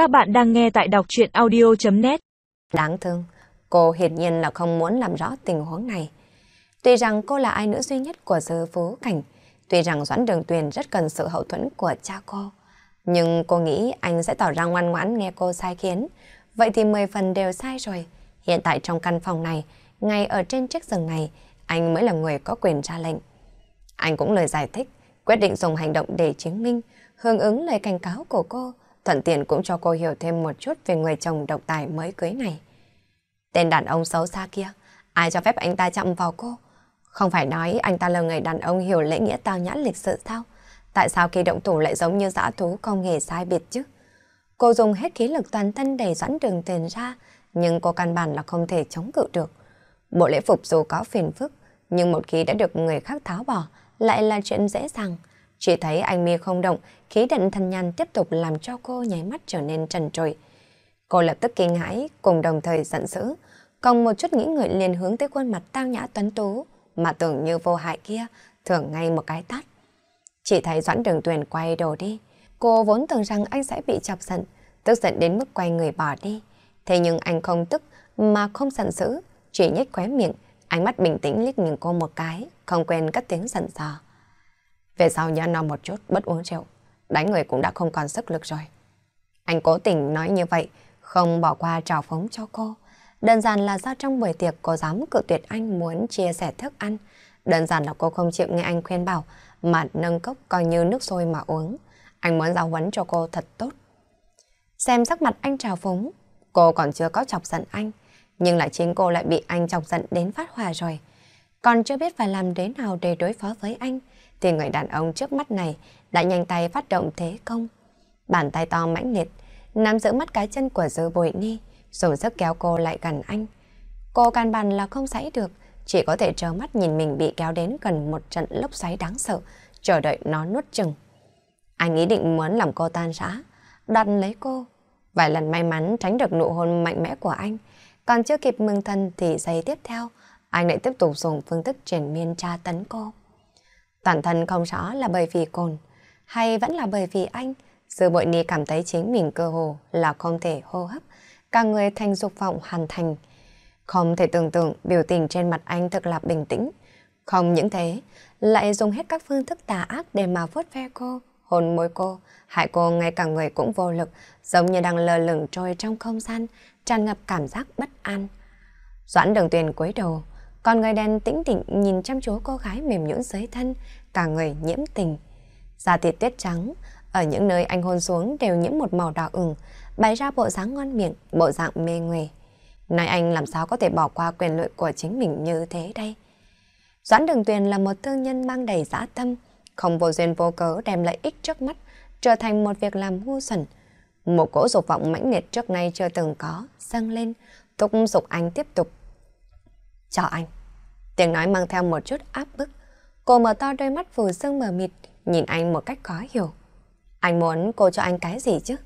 Các bạn đang nghe tại đọc chuyện audio.net Đáng thương, cô hiển nhiên là không muốn làm rõ tình huống này. Tuy rằng cô là ai nữ duy nhất của sư phú cảnh, tuy rằng Doãn Đường Tuyền rất cần sự hậu thuẫn của cha cô, nhưng cô nghĩ anh sẽ tỏ ra ngoan ngoãn nghe cô sai khiến. Vậy thì 10 phần đều sai rồi. Hiện tại trong căn phòng này, ngay ở trên chiếc giường này, anh mới là người có quyền ra lệnh. Anh cũng lời giải thích, quyết định dùng hành động để chứng minh, hưởng ứng lời cảnh cáo của cô, thuận tiện cũng cho cô hiểu thêm một chút về người chồng độc tài mới cưới này. Tên đàn ông xấu xa kia, ai cho phép anh ta chạm vào cô? Không phải nói anh ta là người đàn ông hiểu lễ nghĩa tao nhã lịch sự sao? Tại sao khi động thủ lại giống như dã thú không hề sai biệt chứ? Cô dùng hết khí lực toàn thân để dẫn đường tiền ra, nhưng cô căn bản là không thể chống cự được. Bộ lễ phục dù có phiền phức, nhưng một khi đã được người khác tháo bỏ, lại là chuyện dễ dàng. Chỉ thấy anh mi không động, khí định thần nhàn tiếp tục làm cho cô nháy mắt trở nên trần trội. Cô lập tức kinh hãi, cùng đồng thời giận dữ, còn một chút nghĩ người liền hướng tới khuôn mặt tao nhã tuấn tú, mà tưởng như vô hại kia, thưởng ngay một cái tát. Chỉ thấy Doãn Đường Tuyền quay đầu đi, cô vốn tưởng rằng anh sẽ bị chọc giận, tức giận đến mức quay người bỏ đi. Thế nhưng anh không tức mà không giận dữ, chỉ nhếch khóe miệng, ánh mắt bình tĩnh liếc nhìn cô một cái, không quên cất tiếng giận dò. Về sau nhớ no một chút, bất uống rượu. Đánh người cũng đã không còn sức lực rồi. Anh cố tình nói như vậy, không bỏ qua trào phóng cho cô. Đơn giản là do trong buổi tiệc cô dám cự tuyệt anh muốn chia sẻ thức ăn. Đơn giản là cô không chịu nghe anh khuyên bảo, mà nâng cốc coi như nước sôi mà uống. Anh muốn giáo huấn cho cô thật tốt. Xem sắc mặt anh trào phúng, cô còn chưa có chọc giận anh, nhưng lại chính cô lại bị anh chọc giận đến phát hỏa rồi. Còn chưa biết phải làm thế nào để đối phó với anh, thì người đàn ông trước mắt này đã nhanh tay phát động thế công. Bàn tay to mãnh liệt, nắm giữ mắt cái chân của dư bội ni, dùng sức kéo cô lại gần anh. Cô can bàn là không xảy được, chỉ có thể trơ mắt nhìn mình bị kéo đến gần một trận lốc xoáy đáng sợ, chờ đợi nó nuốt chừng. Anh ý định muốn làm cô tan rã, đặt lấy cô. Vài lần may mắn tránh được nụ hôn mạnh mẽ của anh, còn chưa kịp mừng thân thì giây tiếp theo, anh lại tiếp tục dùng phương thức triển miên tra tấn cô. Toàn thân không rõ là bởi vì cồn, hay vẫn là bởi vì anh, Sư bội ni cảm thấy chính mình cơ hồ là không thể hô hấp, cả người thành dục vọng hoàn thành. Không thể tưởng tượng biểu tình trên mặt anh thật là bình tĩnh. Không những thế, lại dùng hết các phương thức tà ác để mà vuốt ve cô, hôn môi cô, hại cô ngay cả người cũng vô lực, giống như đang lơ lửng trôi trong không gian, tràn ngập cảm giác bất an. Doãn đường tuyền cúi đầu, còn người đen tĩnh tĩnh nhìn chăm chú cô gái mềm nhũn dưới thân, cả người nhiễm tình. Da thịt tuyết trắng, ở những nơi anh hôn xuống đều nhiễm một màu đỏ ửng, bày ra bộ dáng ngon miệng, bộ dạng mê nguề. Nói anh làm sao có thể bỏ qua quyền lợi của chính mình như thế đây? Doãn Đường Tuyền là một thương nhân mang đầy dã tâm, không vô duyên vô cớ đem lợi ích trước mắt, trở thành một việc làm ngu xuẩn. Một cỗ dục vọng mãnh liệt trước nay chưa từng có, dâng lên, thúc dục anh tiếp tục cho anh. Tiếng nói mang theo một chút áp bức. Cô mở to đôi mắt phù sương mờ mịt, nhìn anh một cách khó hiểu. Anh muốn cô cho anh cái gì chứ?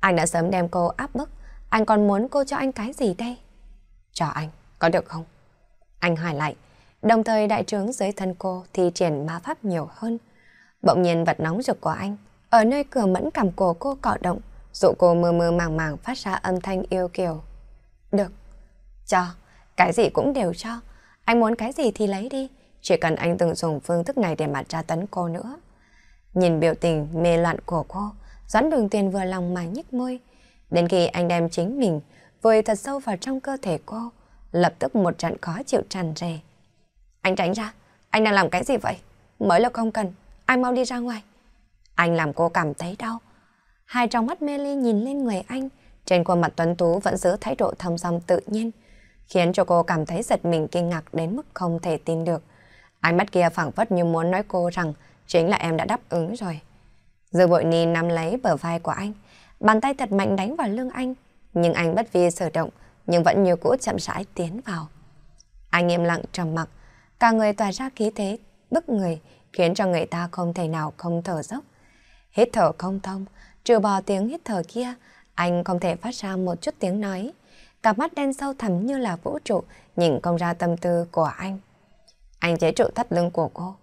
Anh đã sớm đem cô áp bức, anh còn muốn cô cho anh cái gì đây? Cho anh, có được không? Anh hỏi lại, đồng thời đại trướng dưới thân cô thi triển ma pháp nhiều hơn. Bỗng nhiên vật nóng rực của anh, ở nơi cửa mẫn cảm cổ cô cọ động, dụ cô mơ mơ màng màng phát ra âm thanh yêu kiều. Được, cho, cái gì cũng đều cho. Anh muốn cái gì thì lấy đi, chỉ cần anh từng dùng phương thức này để mà tra tấn cô nữa. Nhìn biểu tình mê loạn của cô, Doãn đường tiền vừa lòng mà nhích môi. Đến khi anh đem chính mình vùi thật sâu vào trong cơ thể cô, lập tức một trận khó chịu tràn rề Anh tránh ra, anh đang làm cái gì vậy? Mới là không cần, anh mau đi ra ngoài. Anh làm cô cảm thấy đau. Hai trong mắt mê ly nhìn lên người anh, trên khuôn mặt tuấn tú vẫn giữ thái độ thong dong tự nhiên, khiến cho cô cảm thấy giật mình kinh ngạc đến mức không thể tin được. Ánh mắt kia phảng phất như muốn nói cô rằng chính là em đã đáp ứng rồi. Dư bội ni nắm lấy bờ vai của anh, bàn tay thật mạnh đánh vào lưng anh, nhưng anh bất vi sở động, nhưng vẫn như cũ chậm rãi tiến vào. Anh im lặng trầm mặc, cả người tỏa ra khí thế, bức người, khiến cho người ta không thể nào không thở dốc. Hít thở không thông, trừ bỏ tiếng hít thở kia, anh không thể phát ra một chút tiếng nói. Cặp mắt đen sâu thẳm như là vũ trụ, nhìn không ra tâm tư của anh. Anh chế trụ thắt lưng của cô,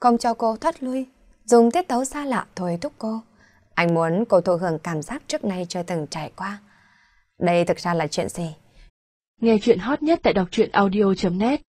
không cho cô thoát lui, dùng tiết tấu xa lạ thôi thúc cô. Anh muốn cô thụ hưởng cảm giác trước nay chưa từng trải qua. Đây thực ra là chuyện gì? Nghe chuyện hot nhất tại đọc truyện audio.net